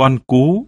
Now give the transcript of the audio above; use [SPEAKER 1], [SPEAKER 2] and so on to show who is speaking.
[SPEAKER 1] con cú.